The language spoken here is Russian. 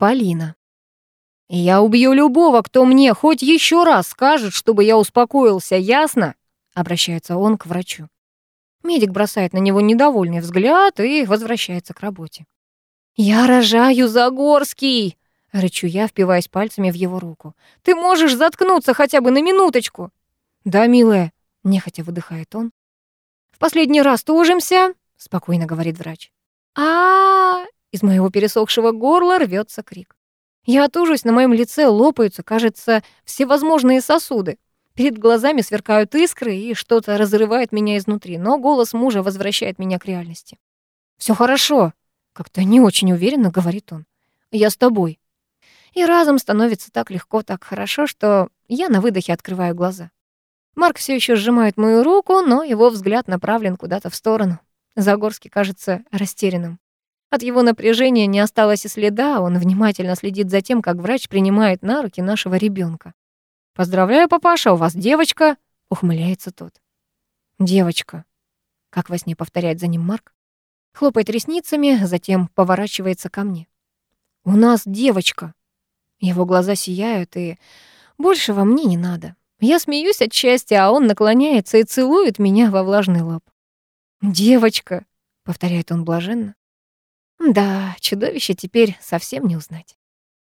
Полина. «Я убью любого, кто мне хоть еще раз скажет, чтобы я успокоился, ясно?» Обращается он к врачу. Медик бросает на него недовольный взгляд и возвращается к работе. «Я рожаю, Загорский!» — рычу я, впиваясь пальцами в его руку. «Ты можешь заткнуться хотя бы на минуточку?» «Да, милая», — нехотя выдыхает он. «В последний раз тужимся», — спокойно говорит врач. а, Из моего пересохшего горла рвется крик. Я тужусь, на моем лице лопаются, кажется, всевозможные сосуды. Перед глазами сверкают искры, и что-то разрывает меня изнутри, но голос мужа возвращает меня к реальности. Все хорошо», — как-то не очень уверенно говорит он. «Я с тобой». И разом становится так легко, так хорошо, что я на выдохе открываю глаза. Марк все еще сжимает мою руку, но его взгляд направлен куда-то в сторону. Загорский кажется растерянным. От его напряжения не осталось и следа, он внимательно следит за тем, как врач принимает на руки нашего ребенка. «Поздравляю, папаша, у вас девочка!» — ухмыляется тот. «Девочка!» — как во сне повторяет за ним Марк. Хлопает ресницами, затем поворачивается ко мне. «У нас девочка!» Его глаза сияют, и большего мне не надо. Я смеюсь от счастья, а он наклоняется и целует меня во влажный лоб. «Девочка», — повторяет он блаженно. Да, чудовище теперь совсем не узнать.